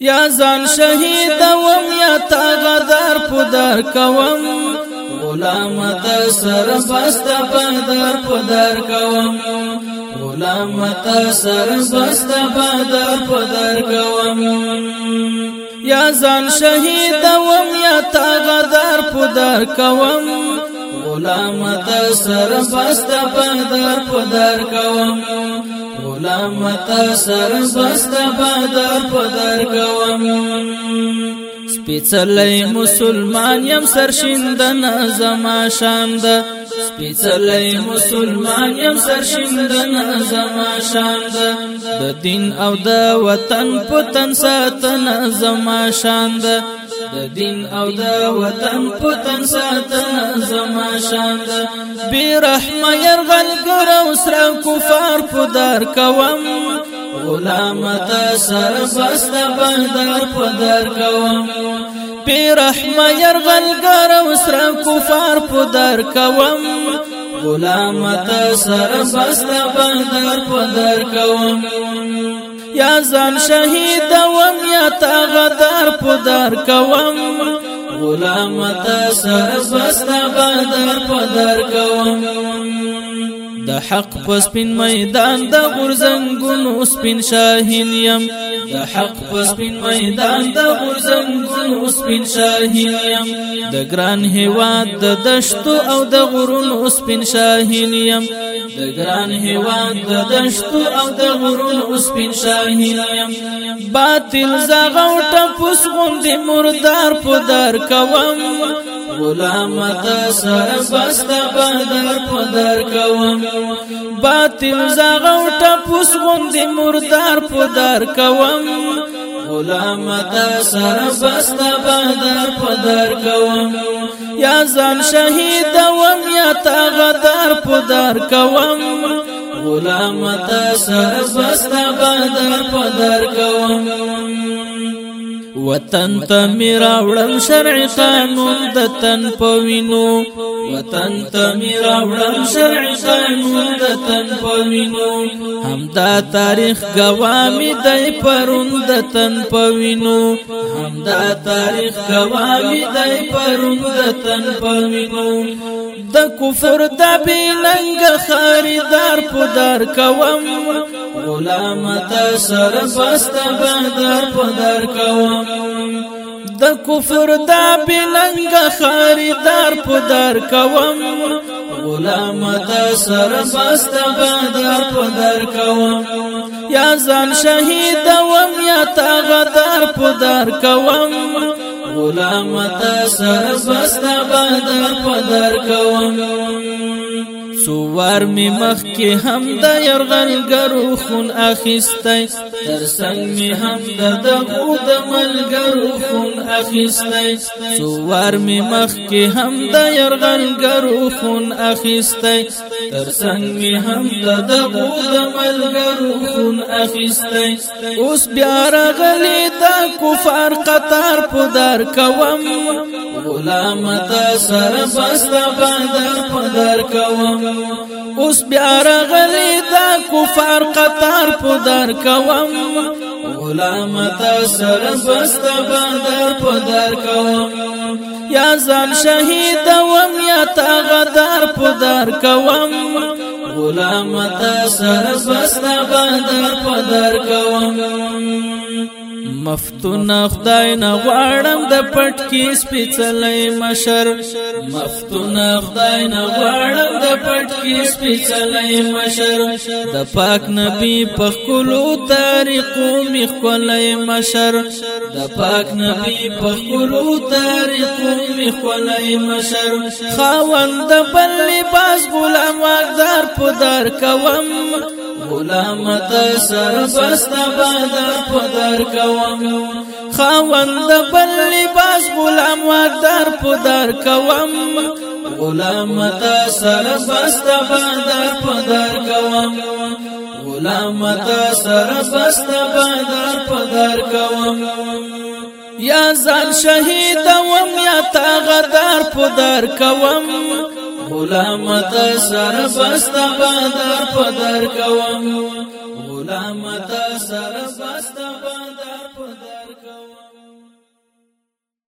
یا ځان شهید وم یا تا غدار پدر کوم غلام ته سر بست پدر پدر کوم غلام ته سر بست پدر پدر کوم یا ځان شهید وم یا تا غدار پدر کوم غلامت سر بست بدر پدر کوم غلامت سر بست بدر پدر کوم سپیڅلې مسلمان يم سرشندن زما شان ده سپیڅلې مسلمان يم سرشندن زما شان ده د دین او د وطن په تن ساتنه زما شان ده د دین او د وطن په تن ساتنه زما شان ده بی رحمه يرغل ګر او سر کفار په دار کوم غلام ته سر بست بندر په دار کوم بی رحمه يرغل ګر او سر کفار په دار کوم غلام ته سر بست بندر په دار کوم یا ځان شهید وم یا تا غد پدر کوم غلام تا سر بستا بدر پدر کوم د حق پس پین میدان د غرزنګونو سپین شاهین يم د حق پس پین میدان د غرزنګونو سپین شاهین يم د ګران هواد د دشتو او د غرونو سپین شاهین يم د ګران هواد د دشتو او د غرونو سپین شاهین يم باطل زغاو ټپوس غوندې مردار پدار کوم غلام تا سر بست بدر پدر کوم باطل زغو ټپوس غوندې مردار پدر کوم غلام تا سر بست بدر پدر کوم یا ځان شهید وم یا تا غدار پدر کوم غلام تا سر بست بدر پدر کوم وطن ته میرا وړل شرع قانون د تن پوینو وطن ته میرا وړل شرع قانون د تن پوینو همدا تاریخ گوامی دای پرون د تن پوینو همدا تاریخ گوامی دای پرون د تن پوینو د کفر د بیلنګ خریدار پدار کوم غلام تا سر بست بندر پدر کوم د کفر دا بلنګ خریدار پدر کوم غلام تا سر بست بندر پدر کوم یا ځان شهید وم یا تا غدار پدر کوم غلام تا سر بست بندر پدر کوم سوار می مخ کې هم د يرغلګرو خون اخیستای تر څنګ می هم د دغو د ملګرو خون اخیستای سوار می مخ کې هم د يرغلګرو خون اخیستای تر څنګ می هم د دغو د ملګرو خون اخیستای اوس بیا راغلی د کفار قطار په دار کوم غلام تا سر بست باندې پدر کوم اوس بیا راغلی دا کفار قطار پدر کوم غلام تا سر بست باندې پدر کوم یا ځان شهید وم یا تا غدار پدر کوم غلام تا سر بست باندې پدر کوم مفتون خدای نه غواړم د پټ کې سپېڅلې مشر مفتون خدای نه غواړم د پټ کې سپېڅلې مشر د پاک نبی په کولو طریقو می خلې مشر د پاک نبی په کولو طریقو می خلې مشر خاوند بل لباس غلام واغدار پدار کوم غلام ته سر بست بدر پدر کوم خوند بل لباس غلام ودر پدر کوم غلام ته سر بست بدر پدر کوم غلام ته سر بست بدر پدر کوم یا ځان شهید وم یا تا غدار پدر کوم غلام تا سر بست بدر پدر کوم غلام تا سر بست بدر